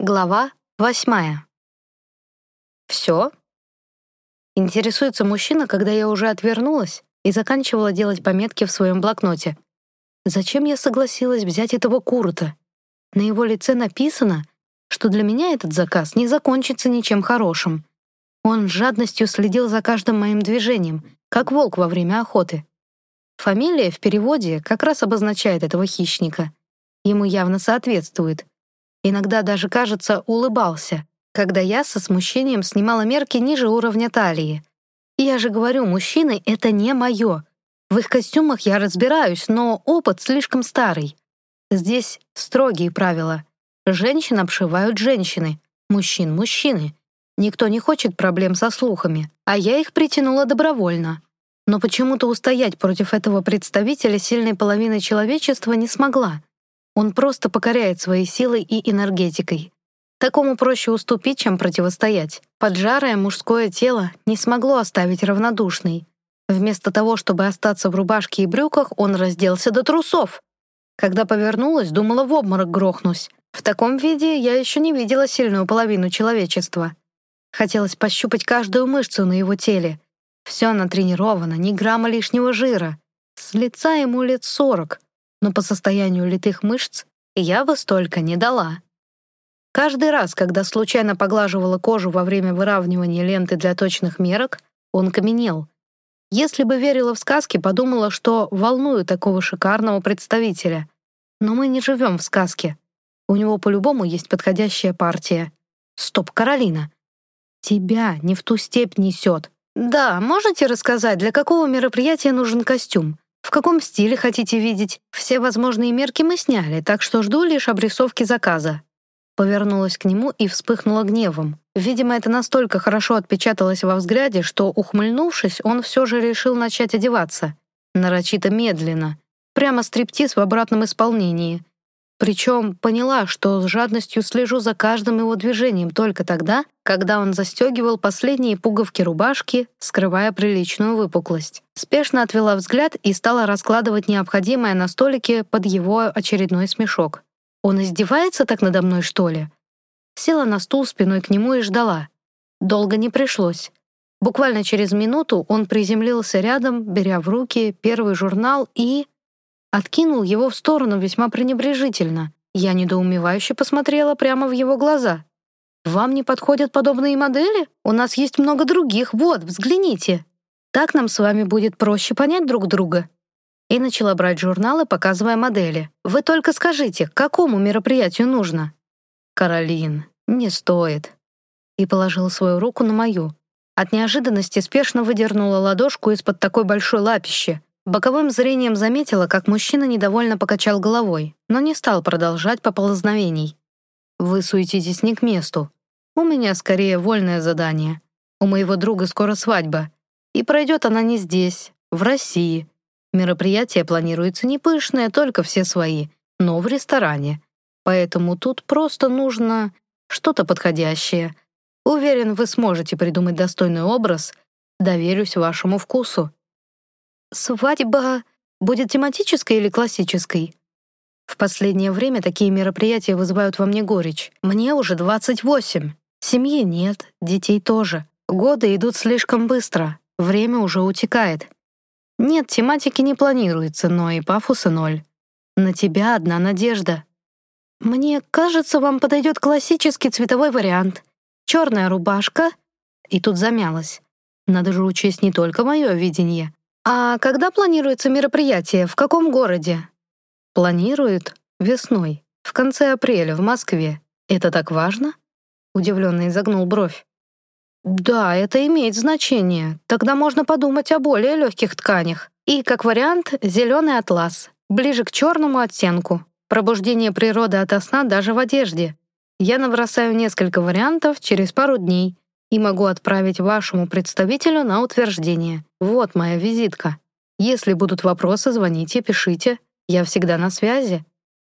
Глава восьмая. «Все?» Интересуется мужчина, когда я уже отвернулась и заканчивала делать пометки в своем блокноте. Зачем я согласилась взять этого Курта? На его лице написано, что для меня этот заказ не закончится ничем хорошим. Он с жадностью следил за каждым моим движением, как волк во время охоты. Фамилия в переводе как раз обозначает этого хищника. Ему явно соответствует — Иногда даже, кажется, улыбался, когда я со смущением снимала мерки ниже уровня талии. Я же говорю, мужчины — это не мое. В их костюмах я разбираюсь, но опыт слишком старый. Здесь строгие правила. Женщин обшивают женщины, мужчин — мужчины. Никто не хочет проблем со слухами, а я их притянула добровольно. Но почему-то устоять против этого представителя сильной половины человечества не смогла. Он просто покоряет своей силой и энергетикой. Такому проще уступить, чем противостоять. Поджарое мужское тело не смогло оставить равнодушной. Вместо того, чтобы остаться в рубашке и брюках, он разделся до трусов. Когда повернулась, думала, в обморок грохнусь. В таком виде я еще не видела сильную половину человечества. Хотелось пощупать каждую мышцу на его теле. Все натренировано, ни грамма лишнего жира. С лица ему лет сорок но по состоянию литых мышц я бы столько не дала. Каждый раз, когда случайно поглаживала кожу во время выравнивания ленты для точных мерок, он каменел. Если бы верила в сказки, подумала, что волную такого шикарного представителя. Но мы не живем в сказке. У него по-любому есть подходящая партия. Стоп, Каролина. Тебя не в ту степь несет. Да, можете рассказать, для какого мероприятия нужен костюм? В каком стиле хотите видеть? Все возможные мерки мы сняли, так что жду лишь обрисовки заказа». Повернулась к нему и вспыхнула гневом. Видимо, это настолько хорошо отпечаталось во взгляде, что, ухмыльнувшись, он все же решил начать одеваться. Нарочито медленно. Прямо стриптиз в обратном исполнении. Причем поняла, что с жадностью слежу за каждым его движением только тогда, когда он застегивал последние пуговки рубашки, скрывая приличную выпуклость. Спешно отвела взгляд и стала раскладывать необходимое на столике под его очередной смешок. «Он издевается так надо мной, что ли?» Села на стул спиной к нему и ждала. Долго не пришлось. Буквально через минуту он приземлился рядом, беря в руки первый журнал и... Откинул его в сторону весьма пренебрежительно. Я недоумевающе посмотрела прямо в его глаза. «Вам не подходят подобные модели? У нас есть много других, вот, взгляните. Так нам с вами будет проще понять друг друга». И начала брать журналы, показывая модели. «Вы только скажите, к какому мероприятию нужно?» «Каролин, не стоит». И положила свою руку на мою. От неожиданности спешно выдернула ладошку из-под такой большой лапищи. Боковым зрением заметила, как мужчина недовольно покачал головой, но не стал продолжать поползновений. «Вы суетитесь не к месту. У меня скорее вольное задание. У моего друга скоро свадьба. И пройдет она не здесь, в России. Мероприятие планируется не пышное, только все свои, но в ресторане. Поэтому тут просто нужно что-то подходящее. Уверен, вы сможете придумать достойный образ. Доверюсь вашему вкусу». Свадьба будет тематической или классической? В последнее время такие мероприятия вызывают во мне горечь. Мне уже 28. Семьи нет, детей тоже. Годы идут слишком быстро. Время уже утекает. Нет, тематики не планируется, но и пафоса ноль. На тебя одна надежда. Мне кажется, вам подойдет классический цветовой вариант. Черная рубашка. И тут замялась. Надо же учесть не только мое видение, «А когда планируется мероприятие? В каком городе?» «Планируют весной, в конце апреля в Москве. Это так важно?» Удивленно изогнул бровь. «Да, это имеет значение. Тогда можно подумать о более легких тканях. И, как вариант, зеленый атлас, ближе к черному оттенку. Пробуждение природы ото сна даже в одежде. Я набросаю несколько вариантов через пару дней и могу отправить вашему представителю на утверждение. Вот моя визитка. Если будут вопросы, звоните, пишите. Я всегда на связи.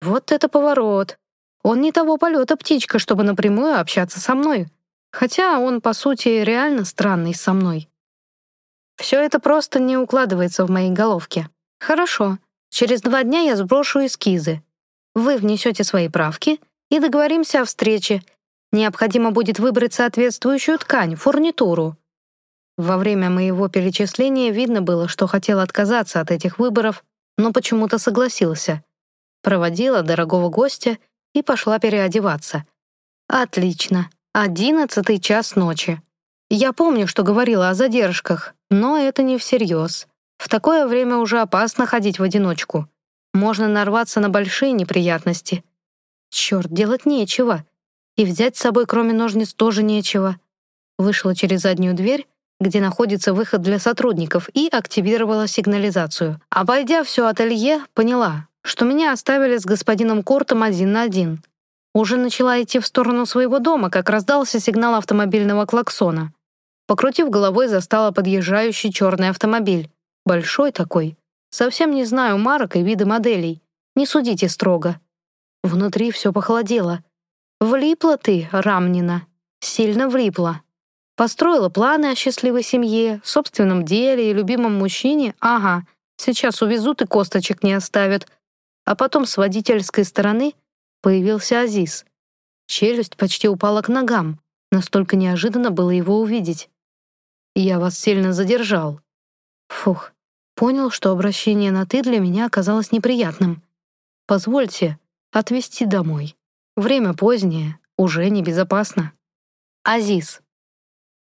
Вот это поворот. Он не того полета птичка, чтобы напрямую общаться со мной. Хотя он, по сути, реально странный со мной. Все это просто не укладывается в моей головке. Хорошо, через два дня я сброшу эскизы. Вы внесете свои правки, и договоримся о встрече. Необходимо будет выбрать соответствующую ткань, фурнитуру». Во время моего перечисления видно было, что хотел отказаться от этих выборов, но почему-то согласился. Проводила дорогого гостя и пошла переодеваться. «Отлично. Одиннадцатый час ночи. Я помню, что говорила о задержках, но это не всерьез. В такое время уже опасно ходить в одиночку. Можно нарваться на большие неприятности. Черт, делать нечего. И взять с собой, кроме ножниц, тоже нечего. Вышла через заднюю дверь, где находится выход для сотрудников, и активировала сигнализацию. Обойдя все ателье, поняла, что меня оставили с господином Кортом один на один. Уже начала идти в сторону своего дома, как раздался сигнал автомобильного клаксона. Покрутив головой, застала подъезжающий черный автомобиль. Большой такой. Совсем не знаю марок и виды моделей. Не судите строго. Внутри все похолодело. Влипла ты, Рамнина. Сильно влипла. Построила планы о счастливой семье, собственном деле и любимом мужчине. Ага, сейчас увезут и косточек не оставят. А потом с водительской стороны появился Азиз. Челюсть почти упала к ногам. Настолько неожиданно было его увидеть. «Я вас сильно задержал». Фух, понял, что обращение на «ты» для меня оказалось неприятным. «Позвольте отвезти домой. Время позднее, уже небезопасно». Азиз.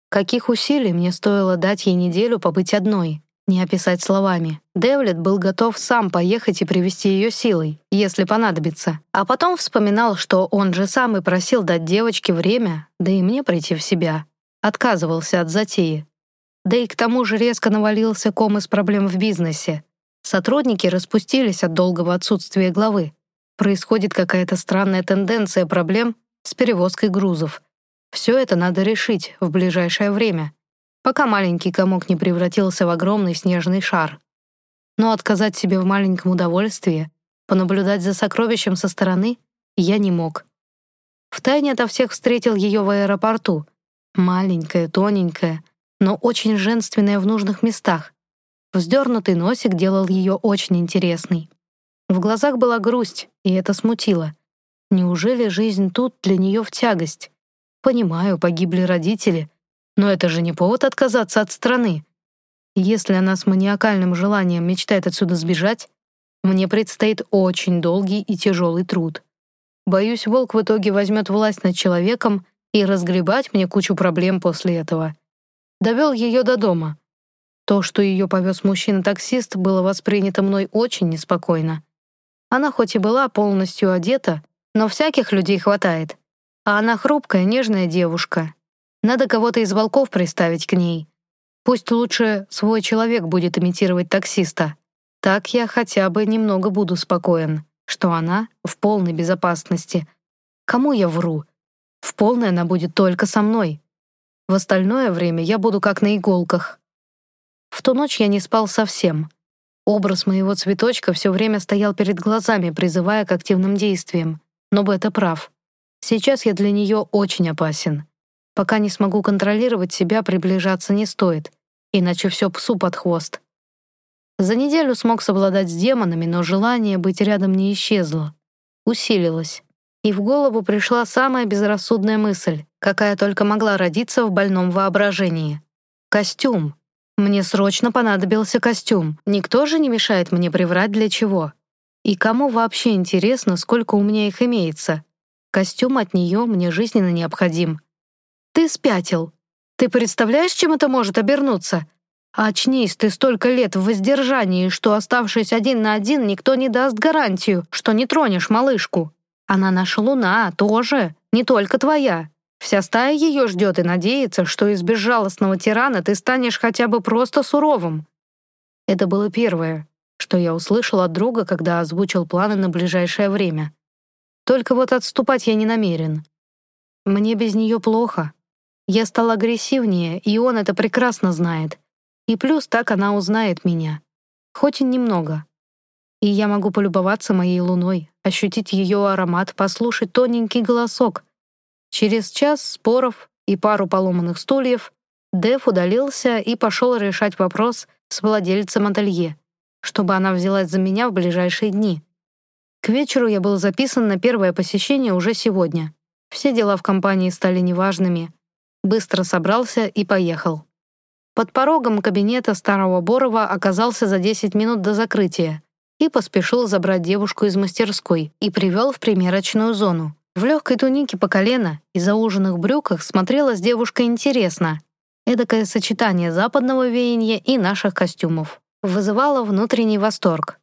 Каких усилий мне стоило дать ей неделю побыть одной, не описать словами. Девлет был готов сам поехать и привести ее силой, если понадобится. А потом вспоминал, что он же сам и просил дать девочке время, да и мне прийти в себя отказывался от затеи. Да и к тому же резко навалился ком из проблем в бизнесе. Сотрудники распустились от долгого отсутствия главы. Происходит какая-то странная тенденция проблем с перевозкой грузов. Все это надо решить в ближайшее время, пока маленький комок не превратился в огромный снежный шар. Но отказать себе в маленьком удовольствии, понаблюдать за сокровищем со стороны, я не мог. Втайне ото всех встретил ее в аэропорту — Маленькая, тоненькая, но очень женственная в нужных местах. Вздернутый носик делал ее очень интересной. В глазах была грусть, и это смутило. Неужели жизнь тут для нее в тягость? Понимаю, погибли родители, но это же не повод отказаться от страны. Если она с маниакальным желанием мечтает отсюда сбежать, мне предстоит очень долгий и тяжелый труд. Боюсь, волк в итоге возьмет власть над человеком и разгребать мне кучу проблем после этого. Довел ее до дома. То, что ее повез мужчина-таксист, было воспринято мной очень неспокойно. Она хоть и была полностью одета, но всяких людей хватает. А она хрупкая, нежная девушка. Надо кого-то из волков приставить к ней. Пусть лучше свой человек будет имитировать таксиста. Так я хотя бы немного буду спокоен, что она в полной безопасности. Кому я вру? В полной она будет только со мной. В остальное время я буду как на иголках. В ту ночь я не спал совсем. Образ моего цветочка все время стоял перед глазами, призывая к активным действиям. Но Бета прав. Сейчас я для нее очень опасен. Пока не смогу контролировать себя, приближаться не стоит, иначе все псу под хвост. За неделю смог совладать с демонами, но желание быть рядом не исчезло. Усилилось и в голову пришла самая безрассудная мысль, какая только могла родиться в больном воображении. Костюм. Мне срочно понадобился костюм. Никто же не мешает мне приврать для чего. И кому вообще интересно, сколько у меня их имеется? Костюм от нее мне жизненно необходим. Ты спятил. Ты представляешь, чем это может обернуться? Очнись, ты столько лет в воздержании, что, оставшись один на один, никто не даст гарантию, что не тронешь малышку. Она наша луна, тоже, не только твоя. Вся стая ее ждет и надеется, что из безжалостного тирана ты станешь хотя бы просто суровым. Это было первое, что я услышал от друга, когда озвучил планы на ближайшее время. Только вот отступать я не намерен. Мне без нее плохо. Я стал агрессивнее, и он это прекрасно знает. И плюс так она узнает меня. Хоть и немного. И я могу полюбоваться моей луной, ощутить ее аромат, послушать тоненький голосок. Через час споров и пару поломанных стульев Дэв удалился и пошел решать вопрос с владельцем ателье, чтобы она взялась за меня в ближайшие дни. К вечеру я был записан на первое посещение уже сегодня. Все дела в компании стали неважными. Быстро собрался и поехал. Под порогом кабинета старого Борова оказался за 10 минут до закрытия и поспешил забрать девушку из мастерской и привел в примерочную зону. В легкой тунике по колено и зауженных брюках смотрелась девушка интересно. Эдакое сочетание западного веяния и наших костюмов. Вызывало внутренний восторг.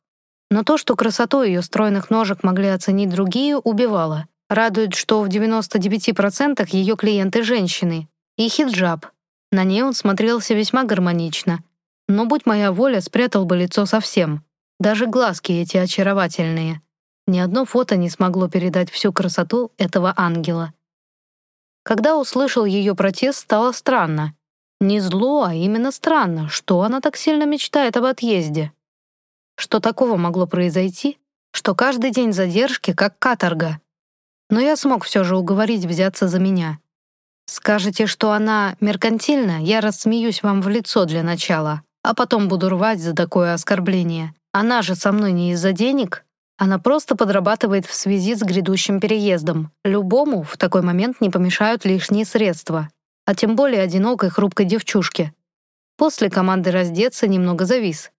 Но то, что красоту ее стройных ножек могли оценить другие, убивало. Радует, что в 99% ее клиенты — женщины. И хиджаб. На ней он смотрелся весьма гармонично. Но, будь моя воля, спрятал бы лицо совсем. Даже глазки эти очаровательные. Ни одно фото не смогло передать всю красоту этого ангела. Когда услышал ее протест, стало странно. Не зло, а именно странно, что она так сильно мечтает об отъезде. Что такого могло произойти, что каждый день задержки как каторга. Но я смог все же уговорить взяться за меня. Скажете, что она меркантильна, я рассмеюсь вам в лицо для начала, а потом буду рвать за такое оскорбление. Она же со мной не из-за денег, она просто подрабатывает в связи с грядущим переездом. Любому в такой момент не помешают лишние средства, а тем более одинокой хрупкой девчушке. После команды раздеться немного завис.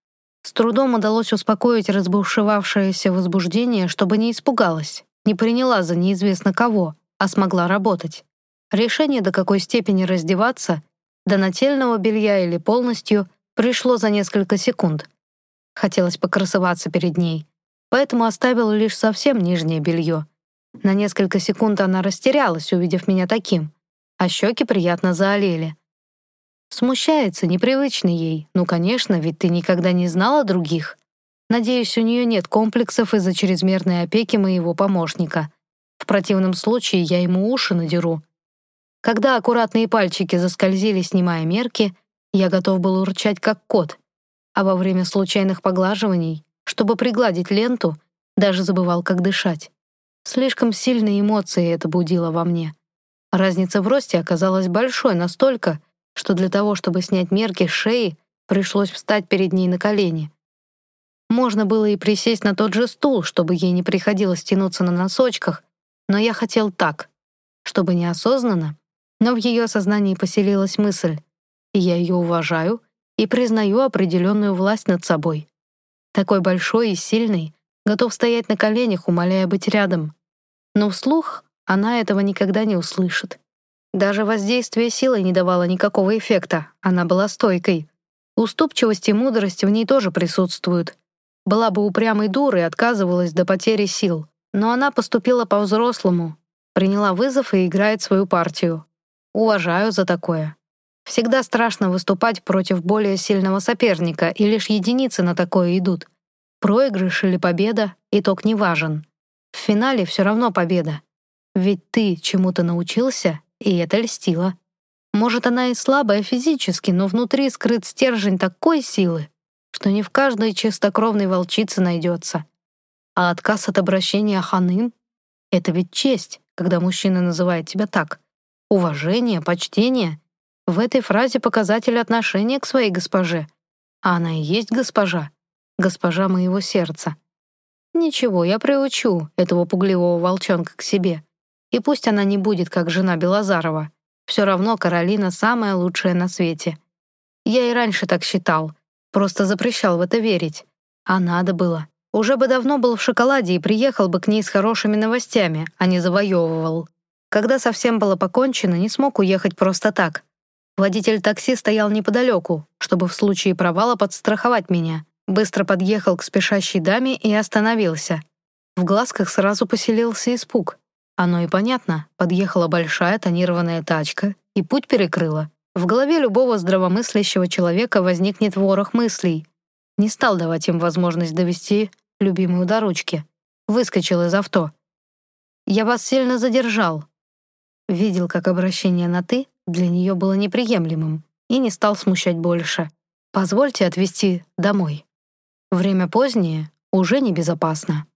С трудом удалось успокоить разбушевавшееся возбуждение, чтобы не испугалась, не приняла за неизвестно кого, а смогла работать. Решение, до какой степени раздеваться, до нательного белья или полностью, пришло за несколько секунд. Хотелось покрасоваться перед ней, поэтому оставил лишь совсем нижнее белье. На несколько секунд она растерялась, увидев меня таким, а щеки приятно заолели. Смущается, непривычно ей. Ну, конечно, ведь ты никогда не знала других. Надеюсь, у нее нет комплексов из-за чрезмерной опеки моего помощника. В противном случае я ему уши надеру. Когда аккуратные пальчики заскользили, снимая мерки, я готов был урчать как кот, а во время случайных поглаживаний чтобы пригладить ленту, даже забывал, как дышать. Слишком сильные эмоции это будило во мне. Разница в росте оказалась большой настолько, что для того, чтобы снять мерки с шеи, пришлось встать перед ней на колени. Можно было и присесть на тот же стул, чтобы ей не приходилось тянуться на носочках, но я хотел так, чтобы неосознанно, но в ее сознании поселилась мысль, я ее уважаю и признаю определенную власть над собой. Такой большой и сильный, готов стоять на коленях, умоляя быть рядом. Но вслух она этого никогда не услышит. Даже воздействие силы не давало никакого эффекта, она была стойкой. Уступчивость и мудрость в ней тоже присутствуют. Была бы упрямой дурой, отказывалась до потери сил. Но она поступила по-взрослому, приняла вызов и играет свою партию. Уважаю за такое. Всегда страшно выступать против более сильного соперника, и лишь единицы на такое идут. Проигрыш или победа — итог не важен. В финале все равно победа. Ведь ты чему-то научился, и это льстило. Может, она и слабая физически, но внутри скрыт стержень такой силы, что не в каждой чистокровной волчице найдется. А отказ от обращения ханым — это ведь честь, когда мужчина называет тебя так. Уважение, почтение — в этой фразе показатель отношения к своей госпоже. А она и есть госпожа. Госпожа моего сердца. Ничего, я приучу этого пугливого волчонка к себе. И пусть она не будет как жена Белозарова. Все равно Каролина самая лучшая на свете. Я и раньше так считал. Просто запрещал в это верить. А надо было. Уже бы давно был в шоколаде и приехал бы к ней с хорошими новостями, а не завоевывал. Когда совсем было покончено, не смог уехать просто так. Водитель такси стоял неподалеку, чтобы в случае провала подстраховать меня. Быстро подъехал к спешащей даме и остановился. В глазках сразу поселился испуг. Оно и понятно, подъехала большая тонированная тачка, и путь перекрыла. В голове любого здравомыслящего человека возникнет ворох мыслей. Не стал давать им возможность довести любимую до ручки. Выскочил из авто. «Я вас сильно задержал». Видел, как обращение на «ты» для нее было неприемлемым и не стал смущать больше. «Позвольте отвезти домой. Время позднее, уже небезопасно».